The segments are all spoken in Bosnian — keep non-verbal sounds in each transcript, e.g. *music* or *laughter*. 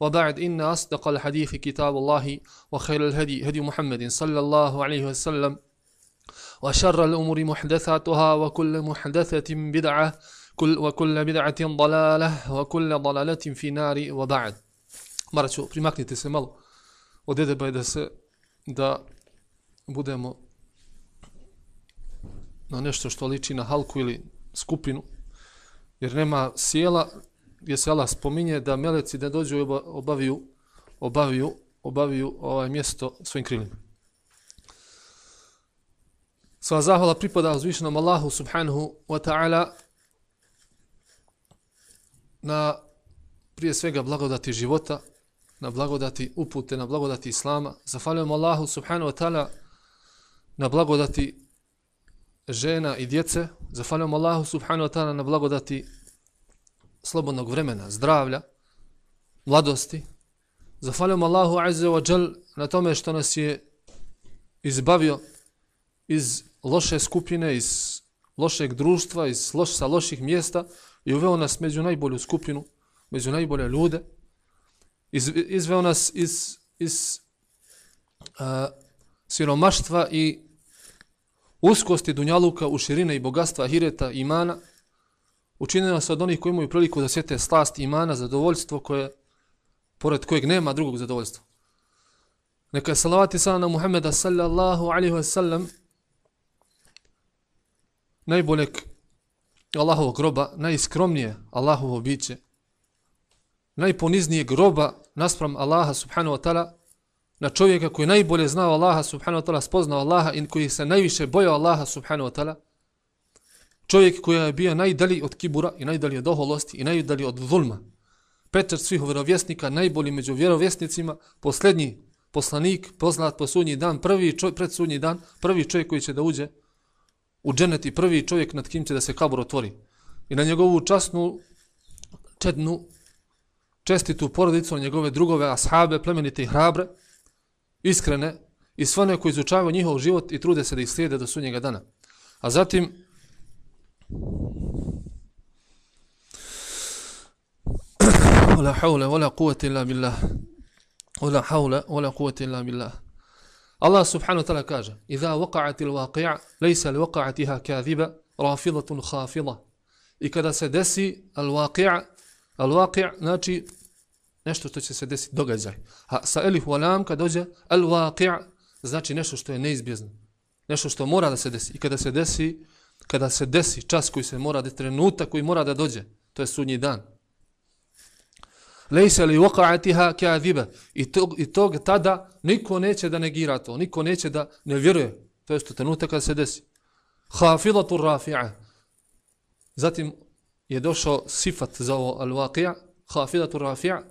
وبعد إن أصدق الحديث كتاب الله وخير الهدي هدي محمد صلى الله عليه وسلم وشر الأمور محدثاتها وكل محدثة بدعة كل وكل بدعة ضلالة وكل ضلالة في نار وبعد مرة primaknite se malo od edeba da se da budemo na nešto što liči na halku ili skupinu jer nema sjela gdje se Allah spominje da meleci da dođu i obaviju, obaviju, obaviju ovaj mjesto svojim krilima. Sva zahvala pripada uzvišenom Allahu subhanahu wa ta'ala na prije svega blagodati života, na blagodati upute, na blagodati Islama. Zahvaljujemo Allahu subhanahu wa ta'ala na blagodati žena i djece. Zahvaljujemo Allahu subhanahu wa ta'ala na blagodati slobodnog vremena, zdravlja, mladosti. Zahvaljujemo Allahu Azze wa Jal na tome što nas je izbavio iz loše skupine, iz lošeg društva, iz loš, sa loših mjesta i uveo nas među najbolju skupinu, među najbolje ljude. Iz, izveo nas iz, iz uh, siromaštva i uskosti dunjaluka u širine i bogatstva hireta imana učinio nas od onih koji imaju priliku da sjete slast imana, zadovoljstvo koje, pored kojeg nema drugog zadovoljstva. Neka je salavati sada na Muhammeda sallallahu alaihi wa sallam najboljeg Allahovog groba, najskromnije Allahovo biće, najponiznije groba naspram Allaha subhanahu wa ta'ala, na čovjeka koji najbolje znao Allaha subhanahu wa ta'ala, spoznao Allaha i koji se najviše bojao Allaha subhanahu wa ta'ala, čovjek koji je bio najdalji od kibura i najdalji od oholosti i najdalji od zulma. Petar svih vjerovjesnika, najbolji među vjerovjesnicima, posljednji poslanik, poznat po sudnji dan, prvi čovjek, pred sudnji dan, prvi čovjek koji će da uđe u dženet i prvi čovjek nad kim će da se kabur otvori. I na njegovu časnu, čednu, čestitu porodicu, na njegove drugove, ashabe, plemenite i hrabre, iskrene, i sve one koji izučavaju njihov život i trude se da ih slijede do sudnjega dana. A zatim, ولا حول ولا قوة إلا بالله. ولا حول ولا قوة إلا بالله. الله سبحانه وتعالى كاجة. إذا وقعت الواقع ليس لوقعتها كاذبة رافضة خافضة. إذا سدسي الواقع الواقع ناتي نشتو što سدسي se desiti, događaj. A sa elif walam, kad dođe, el waqi'a, znači nešto što je neizbjezno. Nešto što mora kada se desi čas koji se mora da trenutak koji mora da dođe, to je sudnji dan. Lejse li waqa'atiha kadhiba i tog i tog tada niko neće da negira to, niko neće da ne vjeruje. To je trenutak kada se desi. Hafidatu rafi'a. Zatim je došao sifat za ovo al-waqi'a, hafidatu rafi'a.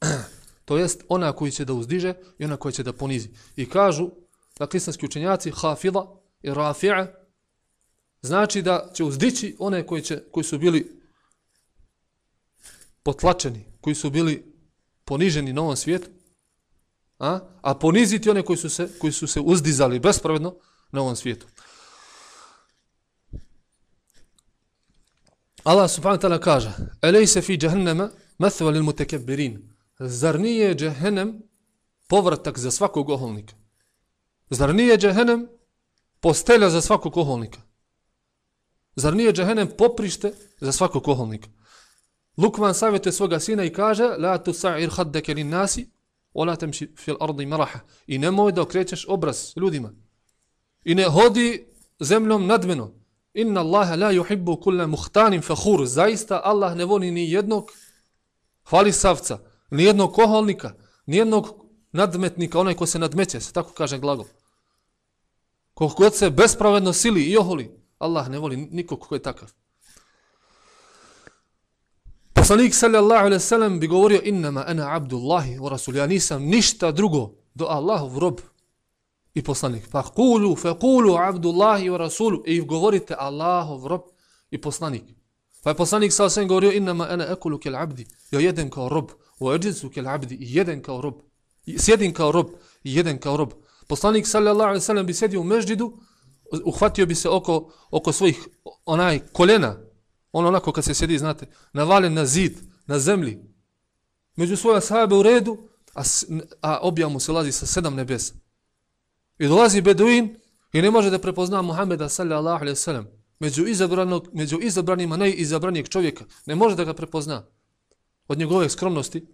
*clears throat* to jest ona koji će da uzdiže i ona koja će da ponizi. I kažu da kristanski učenjaci hafida i rafi'a znači da će uzdići one koji, će, koji su bili potlačeni, koji su bili poniženi na ovom svijetu, a, a poniziti one koji su, se, koji su se uzdizali bespravedno na ovom svijetu. Allah subhanahu wa ta'ala kaže Elejse fi jahannama mathva lil mutakabbirin Zar nije jahannem povratak za svakog oholnika? Zar nije jahannem postelja za svakog oholnika? Zar nije džehennem poprište za svakog koholnika? Lukman savjetuje svoga sina i kaže La tu sa'ir haddeke lin nasi Ola temši fil ardi maraha. I nemoj da okrećeš obraz ljudima. I ne hodi zemljom nadmeno. Inna Allahe la yuhibbu kulla muhtanim fakhur. Zaista Allah ne voli ni jednog hvalisavca, ni jednog koholnika, ni jednog nadmetnika, onaj ko se nadmeće, se tako kaže glagol. Koliko god se bespravedno sili i oholi, Allah ne voli nikog ko je takav. Poslanik sallallahu alaihi sallam bi govorio innama ana abdullahi wa rasul. Ja nisam ništa drugo do Allahov rob i poslanik. Pa kulu, fe kulu abdullahi wa rasulu. I govorite Allahov rob i poslanik. Pa je poslanik sallallahu alaihi govorio innama ana ekulu kel abdi. Ja jedem kao rob. Wa eđicu kel abdi. I jedem kao rob. I sjedim kao rob. I jedem kao rob. Poslanik sallallahu alaihi sallam bi sjedio u meždidu. Uhvatio bi se oko, oko svojih onaj kolena On onako kad se sjedi, znate, navalen na zid, na zemlji, među svoje sahabe u redu, a, a objav mu se lazi sa sedam nebesa. I dolazi Beduin i ne može da prepozna Muhammeda sallallahu alaihi sallam među, izabranog, među izabranima najizabranijeg čovjeka. Ne može da ga prepozna od njegove skromnosti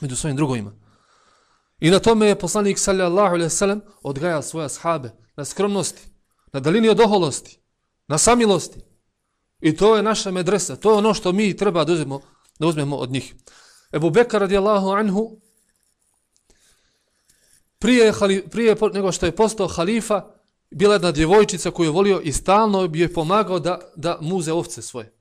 među svojim drugovima. I na tome je poslanik sallallahu alaihi sallam odgajao svoje sahabe na skromnosti, na dalini od oholosti, na samilosti, I to je naša medresa, to je ono što mi treba da uzmemo, da uzmemo od njih. Ebu Bekar radijallahu anhu, prije, prije nego što je postao halifa, bila jedna djevojčica koju je volio i stalno bi joj pomagao da, da muze ovce svoje.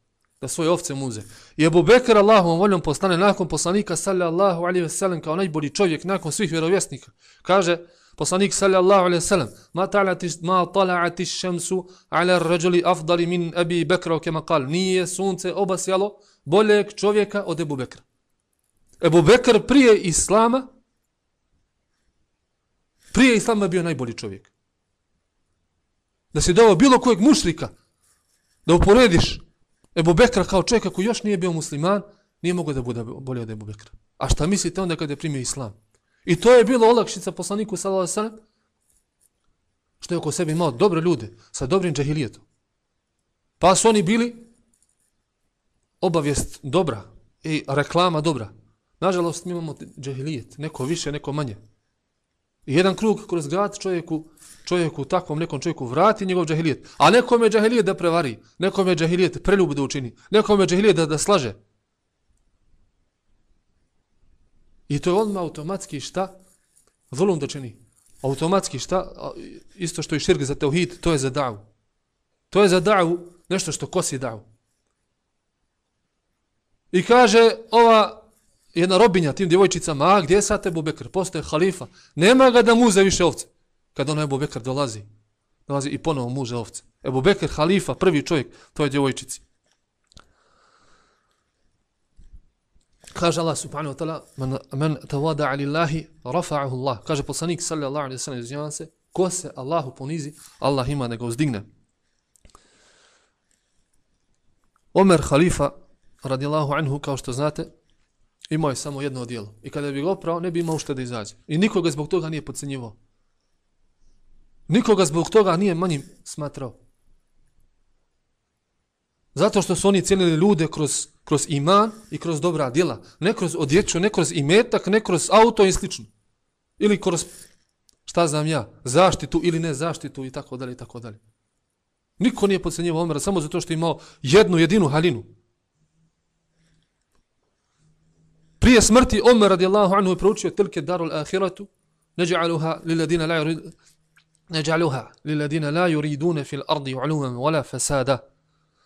Da svoje ovce muze. I Ebu Bekar Allahom voljom postane nakon poslanika sallallahu alaihi ve sellem kao najbolji čovjek nakon svih vjerovjesnika. Kaže, Poslanik sallallahu alejhi ve sellem: "Ma tala'ati ma tala'ati ash-shamsu 'ala ar-rajuli afdali min Abi Bakr kama qal." Nije sunce obasjalo boljeg čovjeka od Ebu Bekra. Ebu Bekr prije islama prije islama bio najbolji čovjek. Da si dao bilo kojeg mušrika da uporediš Ebu Bekra kao čovjeka koji još nije bio musliman, nije mogao da bude bolji od Ebu Bekra. A šta mislite onda kada je primio islam? I to je bilo olakšica poslaniku sallallahu alejhi ve sellem što je oko sebe imao dobre ljude sa dobrim džahilijetom. Pa su oni bili obavijest dobra i reklama dobra. Nažalost, mi imamo džahilijet, neko više, neko manje. I jedan krug kroz grad čovjeku, čovjeku, takvom nekom čovjeku vrati njegov džahilijet. A nekom je džahilijet da prevari, nekom je džahilijet preljub da učini, nekom je džahilijet da, da slaže. I to je odmah automatski šta? Zulum da čini. Automatski šta? Isto što i širk za teuhid, to je za da'u. To je za da'u nešto što kosi da'u. I kaže ova jedna robinja tim djevojčicama, a gdje je sad Ebu Bekr? Postoje halifa. Nema ga da muze više ovce. Kad ono Ebu Bekr dolazi, dolazi i ponovo muže ovce. Ebu Bekr, halifa, prvi čovjek, to je djevojčici. Kaže Allah subhanahu wa ta'ala, man, man tawada lillahi rafa'ahu Allah. Kaže poslanik sallallahu alaihi wa sallam izjavan se, ko se Allahu ponizi, Allah ima da ga uzdigne. Omer halifa, radijallahu anhu, kao što znate, imao je samo jedno dijelo. I kada bi ga oprao, ne bi imao što da izađe. I nikoga zbog toga nije podcenjivao. Nikoga zbog toga nije manjim smatrao. Zato što su oni cijelili ljude kroz, kroz iman i kroz dobra djela. Ne kroz odjeću, ne kroz imetak, ne kroz auto i slično. Ili kroz, šta znam ja, zaštitu ili ne zaštitu i tako dalje i tako dalje. Niko nije podcenjivao Omera samo zato što je imao jednu jedinu halinu. Prije smrti Omer radijallahu anhu je proučio tilke darul ahiratu neđa'aluha liladina la yurid neđa'aluha liladina la yuridune fil ardi uluman wala fasada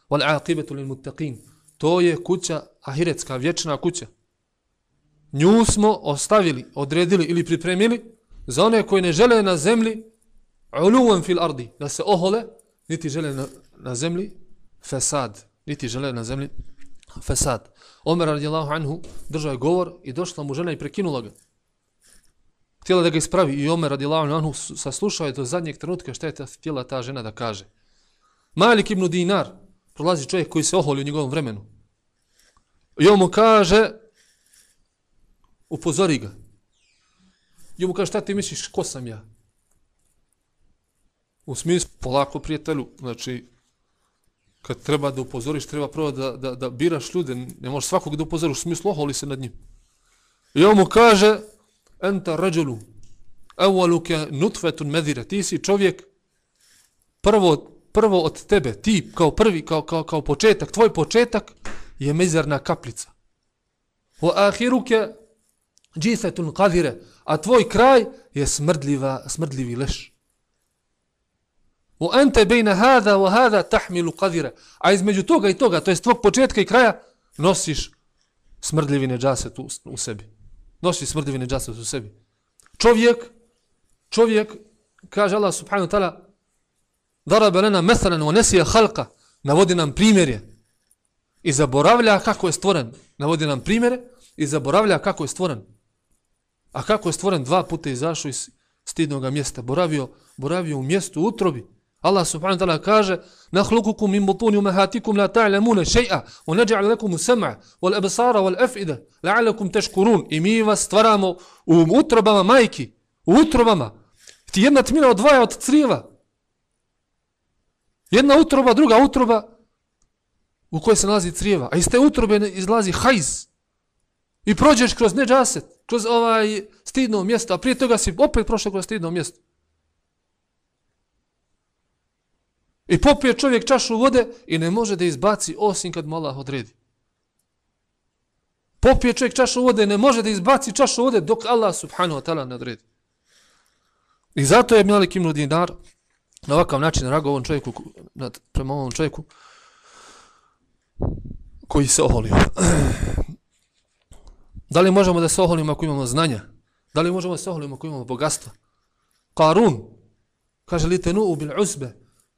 wal aqibatu lil muttaqin to je kuća ahiretska vječna kuća. Nju smo ostavili odredili ili pripremili za one koji ne žele na zemlji uluvan fil ardi da se ohole niti žele na, na zemlji fasad niti žele na zemlji fasad Omer radijallahu anhu držao je govor i došla mu žena i prekinula ga. Htjela da ga ispravi i Omer radijallahu anhu saslušao je do zadnjeg trenutka šta je ta, htjela ta žena da kaže. Malik ibn Dinar prolazi čovjek koji se oholi u njegovom vremenu. I on mu kaže, upozori ga. I on mu kaže, šta ti misliš, ko sam ja? U smislu, polako prijatelju, znači, kad treba da upozoriš, treba prvo da, da, da biraš ljude, ne možeš svakog da upozoriš, u smislu, oholi se nad njim. I on mu kaže, enta rađulu, evaluke nutfetun medire, ti si čovjek, prvo, prvo od tebe, ti kao prvi, kao, kao, kao početak, tvoj početak je mizerna kaplica. Wa ahiruke džithetun kadire, a tvoj kraj je smrdljiva, smrdljivi leš. Wa ente bejna hada wa hada tahmilu kadire, a između toga i toga, to je tvog početka i kraja, nosiš smrdljivi neđaset u, u sebi. Nosiš smrdljivi neđaset u sebi. Čovjek, čovjek, kaže Allah subhanahu wa ta'ala, darabe lena mesalan o nesije halka, navodi nam primjerje i zaboravlja kako je stvoren. Navodi nam primjere i zaboravlja kako je stvoren. A kako je stvoren dva puta izašao iz stidnog mjesta. Boravio, boravio u mjestu utrobi. Allah subhanahu wa ta'ala kaže Nahlukukum min butuni umahatikum la ta'lamuna shay'a wa naj'al lakum as-sam'a wal absara wal af'ida la'alakum tashkurun." i mi vas stvaramo u utrobama majki u utrobama ti jedna tmina odvaja od crijeva jedna utroba druga utroba u kojoj se nalazi crijeva a iz te utrobe izlazi hajz i prođeš kroz neđaset kroz ovaj stidno mjesto a prije toga si opet prošao kroz stidno mjesto I popije čovjek čašu vode i ne može da izbaci osim kad mu Allah odredi. Popije čovjek čašu vode i ne može da izbaci čašu vode dok Allah subhanahu wa ta'ala ne odredi. I zato je Malik ibn Dinar na ovakav način rago ovom čovjeku, nad, prema ovom čovjeku koji se oholio. *clears throat* Da li možemo da se oholimo ako imamo znanja? Da li možemo da se oholimo ako imamo bogatstva? Karun, kaže li tenu bil uzbe,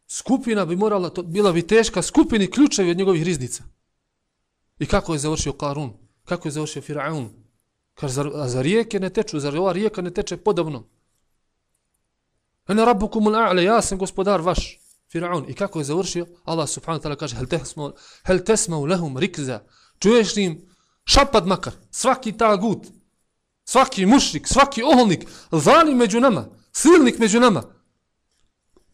skupina bi morala, to, bila bi teška skupini ključevi od njegovih riznica. I kako je završio Karun? Kako je završio Firaun? Kaže, zar, a za rijeke ne teču, zar ova rijeka ne teče podobno? Ana rabbukum a'la, ja sam gospodar vaš, Firaun. I kako je završio? Allah subhanahu wa ta'ala kaže, hel, tesmo, hel tasmu lehum rikza, čuješ li im šapat makar, svaki tagut, svaki mušrik, svaki oholnik, zani među nama, silnik među nama,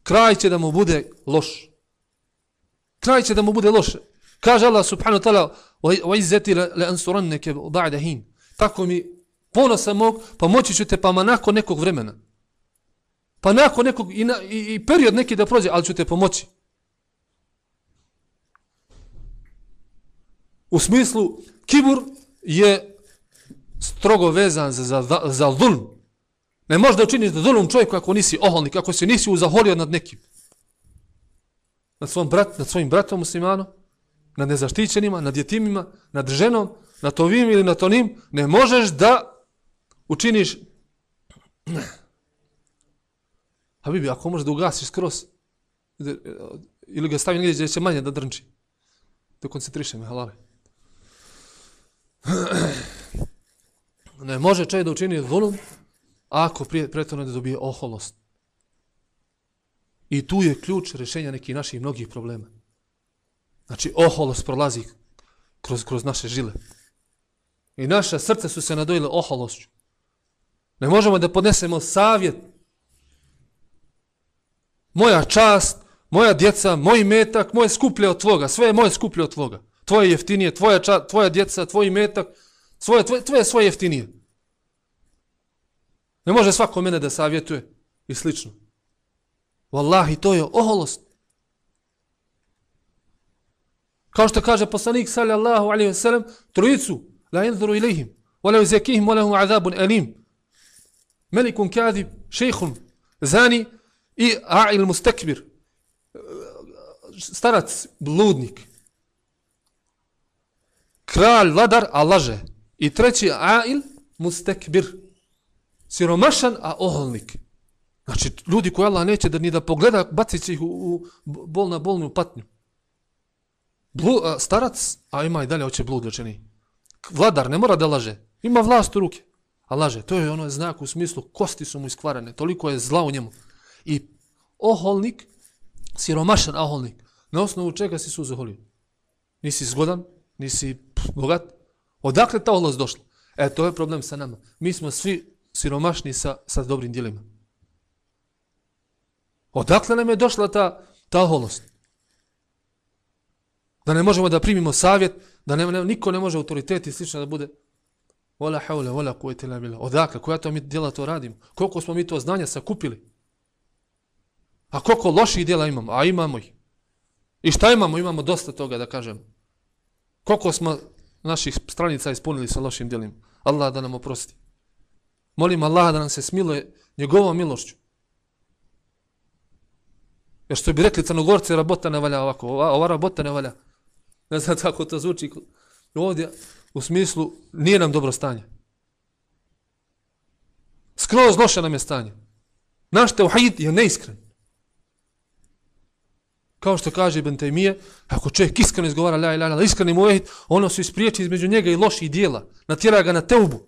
kraj će da mu bude loš. Kraj će da mu bude loš. Kaže Allah subhanahu wa ta'ala wa izzati la ansurannaka. Tako mi ponosa mog, pa pomoći ću te pa nakon nekog vremena. Pa nakon nekog i, na, i, i period neki da prođe, ali ću te pomoći. U smislu, kibur je strogo vezan za, za, za zulm. Ne možeš da učiniš zulum čovjeku ako nisi oholnik, ako se nisi uzaholio nad nekim. Nad, svom brat, nad svojim bratom muslimanom, nad nezaštićenima, nad djetimima, nad ženom, nad ovim ili nad onim, ne možeš da učiniš... Habibi, ako možeš da ugasiš skroz, ili ga stavi negdje gdje će manje da drnči, da koncentriše me, halale. *clears throat* Ne može čovjek da učini volum ako prije pretvorno da dobije oholost. I tu je ključ rješenja nekih naših mnogih problema. Znači, oholost prolazi kroz, kroz naše žile. I naše srce su se nadojile ohološću. Ne možemo da podnesemo savjet. Moja čast, moja djeca, moj metak, moje skuplje od tvoga. Sve je moje skuplje od tvoga. Tvoje jeftinije, tvoja, ča, tvoja djeca, tvoj metak, svoje, tvoje, tvoje svoje jeftinije. Ne može svako mene da savjetuje i slično. Wallahi, to je oholost. Kao što kaže poslanik sallallahu alaihi ve sellem, trojicu, la inzuru ilihim, wa la uzekihim, wa lahum azabun elim. Melikun kadib, šejhun, zani i a'il mustekbir, Starac, bludnik. Kralj, vladar, a laže. I treći, a'il mustekbir, siromašan, a oholnik. Znači, ljudi koji Allah neće da ni da pogleda, bacit ih u, u bol na bolnu patnju. Blu, a, starac, a ima i dalje oće blud učeni. Vladar ne mora da laže. Ima vlast u ruke. A laže. To je ono znak u smislu kosti su mu iskvarane. Toliko je zla u njemu. I oholnik, siromašan oholnik, na osnovu čega si su zaholio? Nisi zgodan, nisi bogat. Odakle ta oholost došla? E, to je problem sa nama. Mi smo svi siromašni sa, sa dobrim dijelima. Odakle nam je došla ta, ta oholost? Da ne možemo da primimo savjet, da ne, ne, niko ne može autoritet i slično da bude. Ola haule, ola kuvete la bila. Odakle, koja to mi djela to radimo? Koliko smo mi to znanja sakupili? A koliko loših djela imamo? A imamo ih. I šta imamo? Imamo dosta toga da kažem. Koliko smo naših stranica ispunili sa lošim djelima? Allah da nam oprosti. Molim Allah da nam se smiluje njegovom milošću. Jer što bi rekli crnogorci, rabota ne valja ovako. Ova, ova rabota ne valja. Ne znam kako to zvuči. Ovdje, u smislu, nije nam dobro stanje. Skroz loše nam je stanje. Naš teuhid je neiskren. Kao što kaže Ibn Taymije, ako čovjek iskreno izgovara la ilaha illallah, iskreni mu ono se ispriječi između njega i loših dijela. Natjera ga na teubu.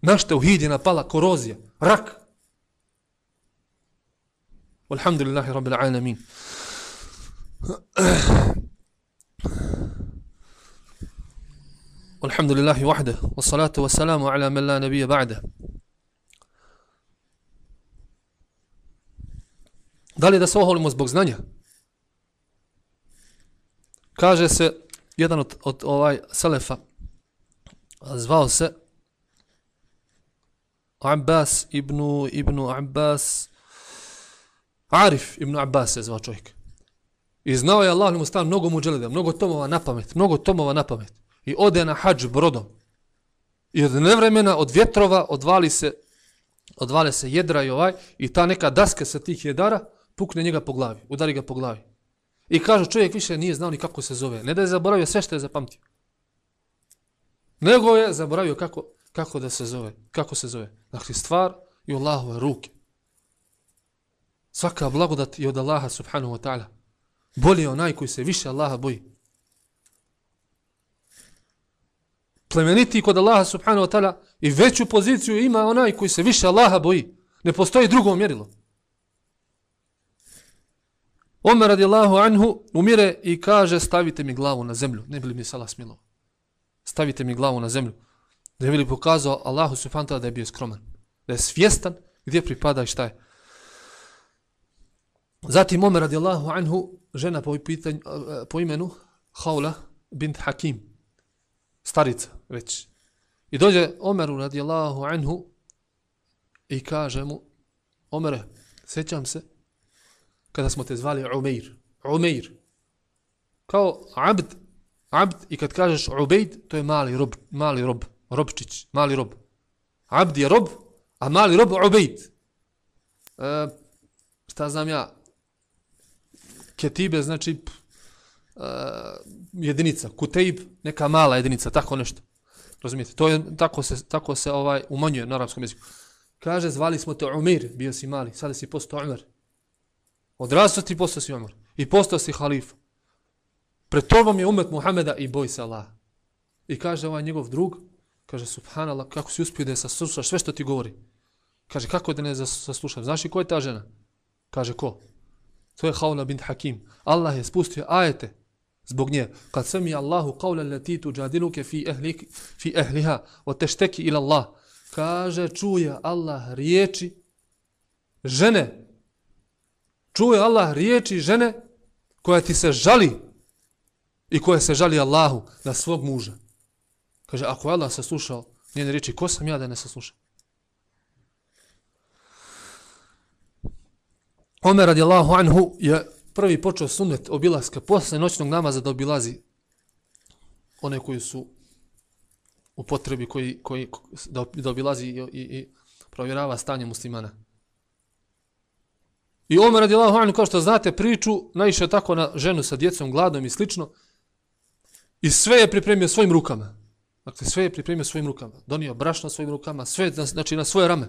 Naš teuhid je napala korozija, rak. Alhamdulillahi rabbil alamin. Alhamdulillahi wahde, wa salatu wa salamu ala man la nabije ba'da. Da li da se oholimo zbog znanja? Kaže se, jedan od, od ovaj Selefa, zvao se Abbas ibn, ibn Abbas, Arif ibn Abbas se zvao čovjek. I znao je Allah mu stan mnogo muđelida, mnogo tomova na pamet, mnogo tomova na pamet. I ode na hađ brodom. I od nevremena, od vjetrova, odvali se, odvale se jedra i ovaj, i ta neka daska sa tih jedara, pukne njega po glavi, udari ga po glavi. I kaže, čovjek više nije znao ni kako se zove. Ne da je zaboravio sve što je zapamtio. Nego je zaboravio kako, kako da se zove. Kako se zove. Dakle, stvar i Allahove ruke. Svaka blagodat je od Allaha subhanahu wa ta'ala. Bolje onaj koji se više Allaha boji. Plemeniti kod Allaha subhanahu wa ta'ala i veću poziciju ima onaj koji se više Allaha boji. Ne postoji drugo mjerilo. Omer radijallahu anhu umire i kaže stavite mi glavu na zemlju. Ne bili mi sala smilo. Stavite mi glavu na zemlju. Da je bili pokazao Allahu subhanahu ta'ala da je bio skroman. Da je svjestan gdje pripada i šta je. Zatim Omer radijallahu anhu, žena po, pitanju, po imenu Haula bint Hakim, starica već. I dođe Omeru radijallahu anhu i kaže mu, Omere, sjećam se, kada smo te zvali Umeir. Umeir. Kao abd, abd i kad kažeš Ubejd, to je mali rob, mali rob, robčić, mali rob. Abd je rob, a mali rob Ubejd. E, šta znam ja, Ketibe znači uh, jedinica, Kutejb, neka mala jedinica, tako nešto. Razumijete? To je, tako se, tako se ovaj umanjuje na arapskom jeziku. Kaže, zvali smo te Umir, bio si mali, sada si postao Umar. Odrastao ti postao si Umar. I postao si halif. Pred tobom je umet Muhameda i boj se Allah. I kaže ovaj njegov drug, kaže, subhanallah, kako si uspio da je saslušaš sve što ti govori. Kaže, kako da ne saslušam? Znaš i ko je ta žena? Kaže, ko? To je Haula bint Hakim. Allah je spustio ajete zbog nje. Kad sami Allahu qawla lati tujadiluke fi ehlik, fi ehliha, wa tešteki ila Allah. Kaže čuje Allah riječi žene. Čuje Allah riječi žene koja ti se žali i koja se žali Allahu na svog muža. Kaže ako Allah saslušao njene riječi, ko sam ja da ne saslušam? Omer radijallahu anhu je prvi počeo sunnet obilaska posle noćnog namaza da obilazi one koji su u potrebi koji, koji da, da obilazi i, i, i provjerava stanje muslimana. I Omer radijallahu anhu kao što znate priču naišao tako na ženu sa djecom gladom i slično i sve je pripremio svojim rukama. Dakle, sve je pripremio svojim rukama. Donio brašno svojim rukama, sve znači na svoje rame.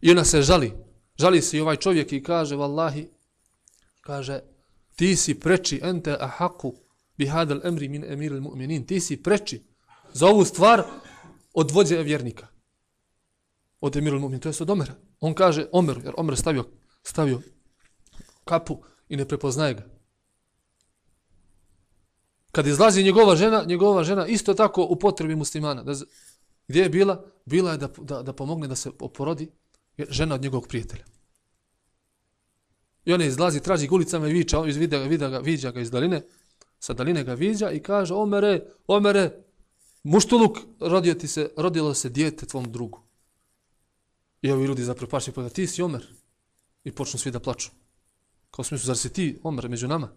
I ona se žali. Žali se i ovaj čovjek i kaže, vallahi, kaže, ti si preči, ente ahaku bihadal emri min emir il mu'minin, ti si preči za ovu stvar od vođe vjernika. Od emir il mu'minin, to je od Omera. On kaže, Omer, jer Omer stavio, stavio kapu i ne prepoznaje ga. Kad izlazi njegova žena, njegova žena isto tako u potrebi muslimana. Da, gdje je bila? Bila je da, da, da pomogne da se oporodi žena od njegovog prijatelja. I on izlazi, traži ulicama i viča, iz vida, vida ga, viđa ga iz daline. Sa daline ga viđa i kaže, Omere, Omere, muštuluk, rodio ti se, rodilo se dijete tvom drugu. I ovi ljudi zaprepašni, pa ti si Omer. I počnu svi da plaču. Kao smislu, zar si ti Omer među nama?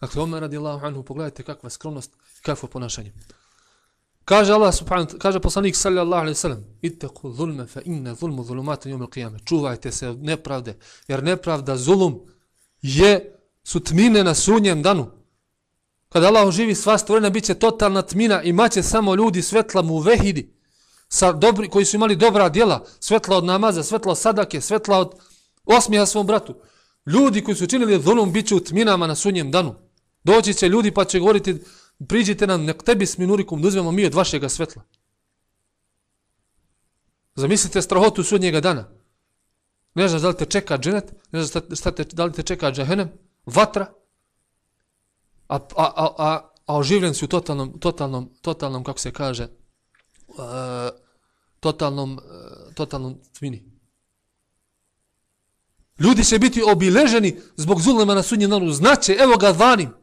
Dakle, Omer radi Allahu anhu, pogledajte kakva skromnost kakvo ponašanje. Kaže Allah subhanahu kaže poslanik sallallahu alejhi ve sellem: "Ittaqu zulma fa inna zulma zulumatun yawm al-qiyamah." Čuvajte se od nepravde, jer nepravda zulum je su tmine na sunjem danu. Kada Allah živi sva stvorena biće totalna tmina i maće samo ljudi svetla mu vehidi sa dobri koji su imali dobra djela, svetla od namaza, svetla od sadake, svetla od osmijeha svom bratu. Ljudi koji su činili zulum biće u tminama na sunjem danu. Doći će ljudi pa će govoriti priđite nam, nek tebi s minurikom da uzmemo mi od vašega svetla. Zamislite strahotu sudnjega dana. Ne znaš da li te čeka dženet, ne znaš šta te, da li te čeka džahenem, vatra, a, a, a, a, a oživljen si u totalnom, totalnom, totalnom, kako se kaže, uh, totalnom, e, totalnom tvini. Ljudi će biti obileženi zbog zulema na sudnjem danu. Znaće, evo ga vanim.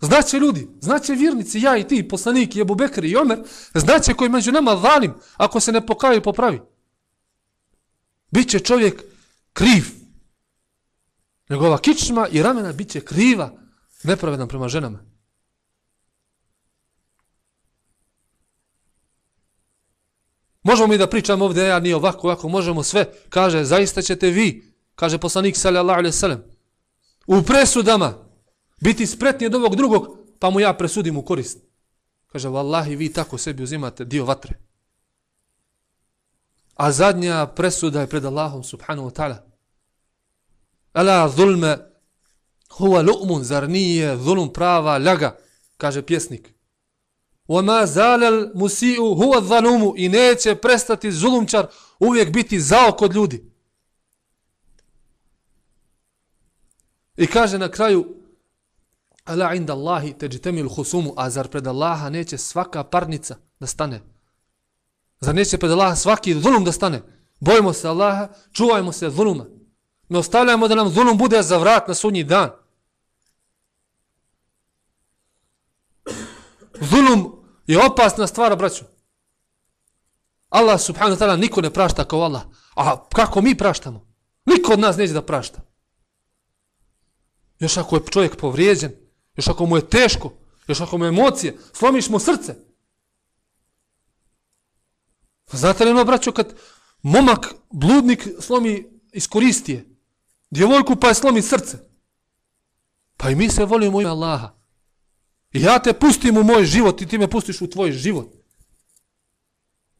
Znaće ljudi, znaće vjernici, ja i ti, poslanik, i Ebu Bekri i Omer, znaće koji među nama valim, ako se ne pokaju i popravi. Biće čovjek kriv. Njegova kičma i ramena biće kriva, nepravedan prema ženama. Možemo mi da pričamo ovdje, e, ja nije ovako, ovako, možemo sve. Kaže, zaista ćete vi, kaže poslanik sallallahu alaihi sallam, u presudama, biti spretni od ovog drugog, pa mu ja presudim u korist. Kaže, vallahi, vi tako sebi uzimate dio vatre. A zadnja presuda je pred Allahom, subhanahu wa ta'ala. Ala zulme huwa lu'mun, zar nije zulum prava ljaga, kaže pjesnik. وَمَا زَالَ zalal هُوَ huwa i neće prestati zulumčar uvijek biti zao kod ljudi. I kaže na kraju Ala inda Allahi teđitemil husumu, a zar pred Allaha neće svaka parnica da stane? Zar neće pred Allaha svaki zulum da stane? Bojimo se Allaha, čuvajmo se zuluma. Ne ostavljajmo da nam zulum bude za vrat na sunji dan. Zulum je opasna stvar, braću. Allah subhanahu wa ta'ala niko ne prašta kao Allah. A kako mi praštamo? Niko od nas neće da prašta. Još ako je čovjek povrijeđen, Još ako mu je teško, još ako mu je emocije, slomiš mu srce. Znate li ono, braćo, kad momak, bludnik, slomi iskoristije, djevojku pa je slomi srce. Pa i mi se volimo ime Allaha. Ja te pustim u moj život i ti me pustiš u tvoj život.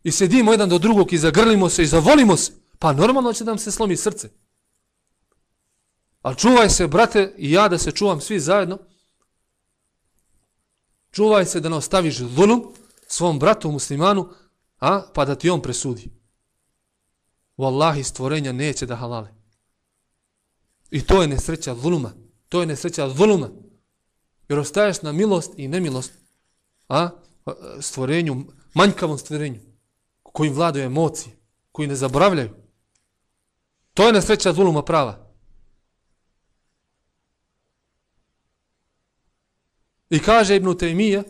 I sedimo jedan do drugog i zagrlimo se i zavolimo se. Pa normalno će nam se slomi srce. Ali čuvaj se, brate, i ja da se čuvam svi zajedno, čuvaj se da ne ostaviš zulum svom bratu muslimanu, a, pa da ti on presudi. Wallahi stvorenja neće da halale. I to je nesreća zuluma. To je nesreća zuluma. Jer ostaješ na milost i nemilost a, stvorenju, manjkavom stvorenju, koji vladaju emocije, koji ne zaboravljaju. To je nesreća zuluma prava. I kaže Ibn Taymije,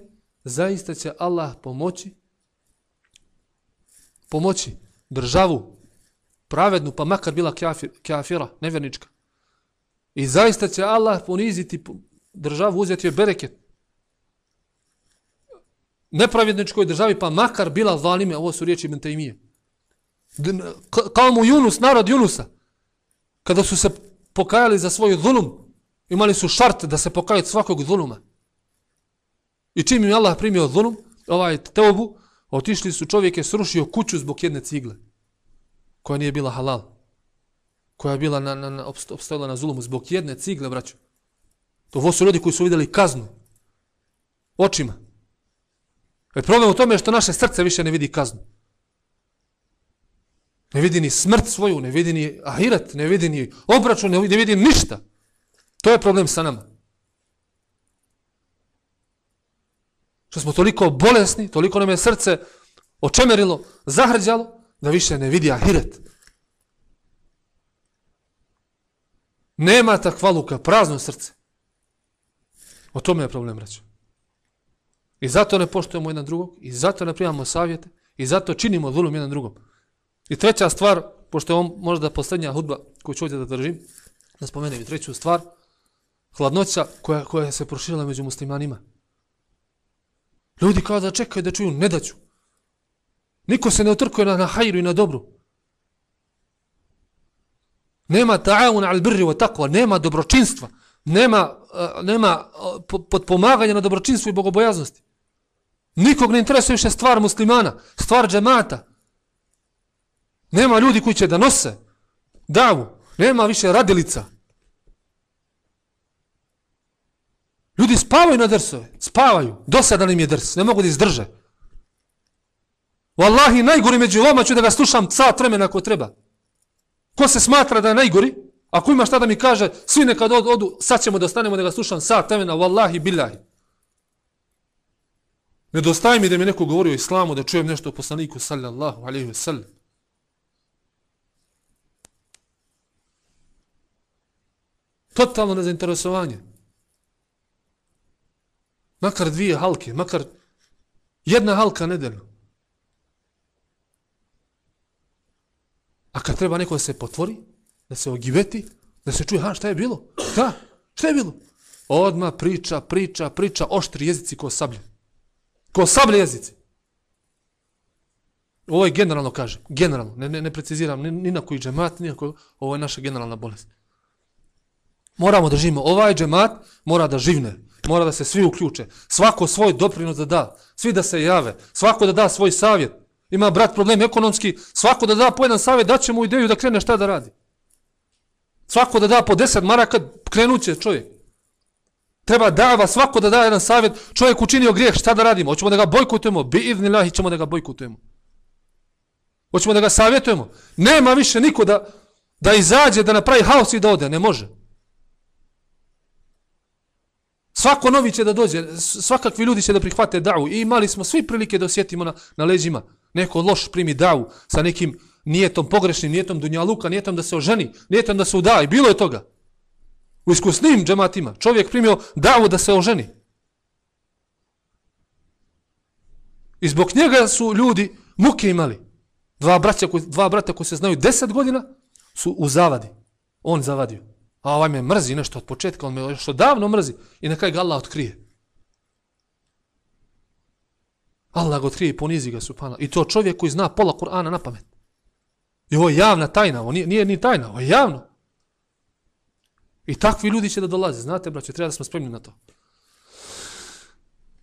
zaista će Allah pomoći pomoći državu pravednu, pa makar bila kafira, nevjernička. I zaista će Allah poniziti državu, uzeti je bereket. Nepravedničkoj državi, pa makar bila zalime, ovo su riječi Ibn Taymije. Kao mu Junus, narod Junusa, kada su se pokajali za svoj zulum, imali su šart da se pokaju od svakog zuluma. I čim im Allah primio zulum, ovaj teobu, otišli su čovjeke srušio kuću zbog jedne cigle, koja nije bila halal, koja je bila na, na, na, obstojila na zulumu zbog jedne cigle, braću. To ovo su ljudi koji su vidjeli kaznu. Očima. E problem u tome što naše srce više ne vidi kaznu. Ne vidi ni smrt svoju, ne vidi ni ahiret, ne vidi ni obračun, ne vidi, ne vidi ništa. To je problem sa nama. što smo toliko bolesni, toliko nam je srce očemerilo, zahrđalo, da više ne vidi ahiret. Nema takvaluka, prazno srce. O tome je problem, reći. I zato ne poštujemo jedan drugog, i zato ne primamo savjete, i zato činimo zulum jedan drugom. I treća stvar, pošto je on možda posljednja hudba koju ću ovdje da držim, da spomenem i treću stvar, hladnoća koja, koja se proširila među muslimanima. Ljudi kao da čekaju da čuju, ne daću. Niko se ne utrkuje na, na hajru i na dobru. Nema ta'awun al birri wa taqwa, nema dobročinstva, nema, eh, nema uh, podpomaganja na dobročinstvu i bogobojaznosti. Nikog ne interesuje više stvar muslimana, stvar džemata. Nema ljudi koji će da nose davu, nema više radilica. Ljudi spavaju na drsove, spavaju, dosadan im je drs, ne mogu da izdrže. Wallahi, najgori među vama ću da ga slušam sat vremena ako treba. Ko se smatra da je najgori, ako ima šta da mi kaže, svi nekad od, odu, sad ćemo da stanemo da ga slušam sat vremena, wallahi, billahi. Nedostaje mi da mi neko govori o islamu, da čujem nešto o poslaniku, sallallahu alaihi wa sallam. Totalno nezainteresovanje. Makar dvije halke, makar jedna halka nedeljno. A kad treba neko da se potvori, da se ogiveti, da se čuje, ha, šta je bilo? Ha, šta je bilo? Odma priča, priča, priča, oštri jezici ko sablje. Ko sablje jezici. Ovo je generalno kaže, generalno, ne, ne, ne preciziram ni, ni na koji džemat, ni na koji, ovo je naša generalna bolest. Moramo da živimo, ovaj džemat mora da živne, mora da se svi uključe, svako svoj doprinos da da, svi da se jave, svako da da svoj savjet, ima brat problem ekonomski, svako da da po jedan savjet, daće mu ideju da krene šta da radi. Svako da da po deset maraka, krenuće čovjek. Treba dava, svako da da jedan savjet, čovjek učinio grijeh, šta da radimo? Hoćemo da ga bojkotujemo, bi idnilahi ćemo da ga bojkotujemo. Hoćemo da ga savjetujemo. Nema više niko da, da izađe, da napravi haos i da ode, ne može. Svako novi će da dođe, svakakvi ljudi će da prihvate davu. I imali smo svi prilike da osjetimo na, na leđima. Neko loš primi davu sa nekim nijetom pogrešnim, nijetom dunjaluka, nijetom da se oženi, nijetom da se uda. I bilo je toga. U iskusnim džematima. Čovjek primio davu da se oženi. I zbog njega su ljudi muke imali. Dva braća koji, dva brata koji se znaju deset godina su u zavadi. On zavadio. A ovaj me mrzi nešto od početka, on me još davno mrzi. I nekaj ga Allah otkrije. Allah ga otkrije i ponizi ga subhanallah. I to čovjek koji zna pola Kur'ana na pamet. I ovo je javna tajna, ovo nije, nije ni tajna, ovo je javno. I takvi ljudi će da dolaze, znate braće, treba da smo spremni na to.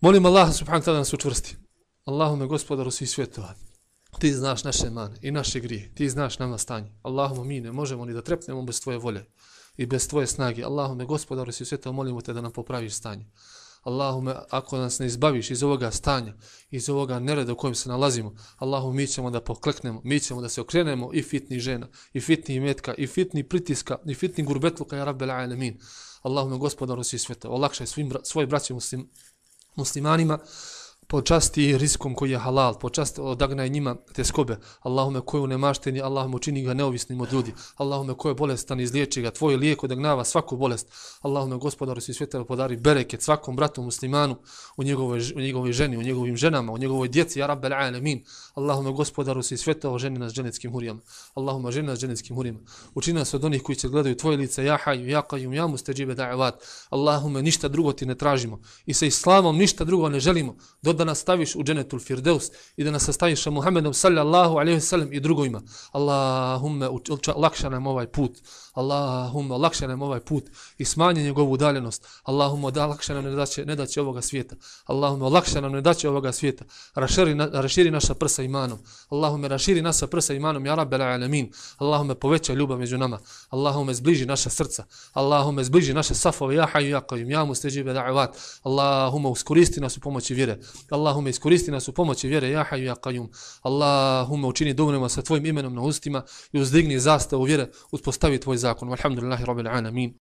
Molim Allah subhanahu ta'ala da nas učvrsti. Allahume gospodaru svih svjetova, ti znaš naše mane i naše grije, ti znaš nama stanje. Allahume mi ne možemo ni da trepnemo bez tvoje volje i bez tvoje snage. Allahume gospodaru svih svjetova, molimo te da nam popraviš stanje. Allahume, ako nas ne izbaviš iz ovoga stanja, iz ovoga nereda u kojem se nalazimo, Allahu, mi ćemo da pokleknemo, mi ćemo da se okrenemo i fitni žena, i fitni metka, i fitni pritiska, i fitni gurbetluka, ja rabbel alamin. Allahume, gospodaru svih sveta, olakšaj svim, svoj braći muslim, muslimanima, počasti riskom koji je halal, počasti odagnaj njima te skobe. Allahume koju nemašteni, Allahume učini ga neovisnim od ljudi. Allahume koje bolestan izliječi ga, tvoj lijek odagnava svaku bolest. Allahume gospodaru si svjetelo podari bereket svakom bratu muslimanu u njegovoj, u njegovoj ženi, u njegovim ženama, u njegovoj djeci, ja rabbel alamin. Allahume gospodaru si svjetelo ženi nas dženeckim hurijama. Allahume ženi nas dženeckim hurijama. Učini nas od onih koji će gledaju tvoje lice, ja haju, ja kajum, ja musteđibe da'avat. Allahume ništa drugo ti ne tražimo i sa islamom ništa drugo ne želimo. Doda da nas staviš u dženetul firdeus i da nas staviš sa Muhammedom sallallahu alaihi sallam i drugovima. Allahumme, lakša nam ovaj put. Allahumma lakša nam ovaj put i smanji njegovu udaljenost. Allahumma da lakša nam ne daće, ne daće ovoga svijeta. Allahumma lakša nam ne daće ovoga svijeta. Raširi, na, raširi naša prsa imanom. Allahumma raširi naša prsa imanom. Ja rabbel alamin. Allahumma poveća ljubav među nama. Allahumma zbliži naša srca. Allahumma zbliži naše safove. Ja haju ja kojim, Ja mu steđibe da'avat. Allahumma uskoristi nas u pomoći vjere. Allahume iskoristi nas u pomoći vjere. Ja haju ja kajum. Allahume učini dovoljno sa tvojim imenom na ustima i uzdigni zastavu vjere. Uspostavi tvoj zakon. Alhamdulillahi rabbil alamin.